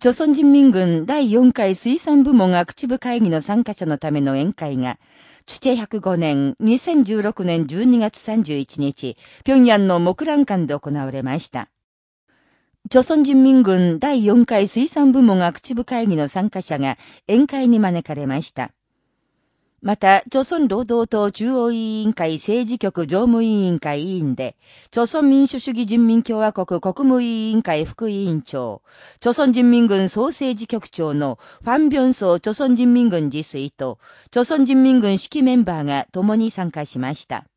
朝鮮人民軍第4回水産部門アクチブ会議の参加者のための宴会が、チチェ105年2016年12月31日、平壌の木蘭館で行われました。朝鮮人民軍第4回水産部門アクチブ会議の参加者が宴会に招かれました。また、朝鮮労働党中央委員会政治局常務委員会委員で、朝鮮民主主義人民共和国国務委員会副委員長、朝鮮人民軍総政治局長のファン・ビョンソー朝鮮人民軍自炊と、朝鮮人民軍指揮メンバーが共に参加しました。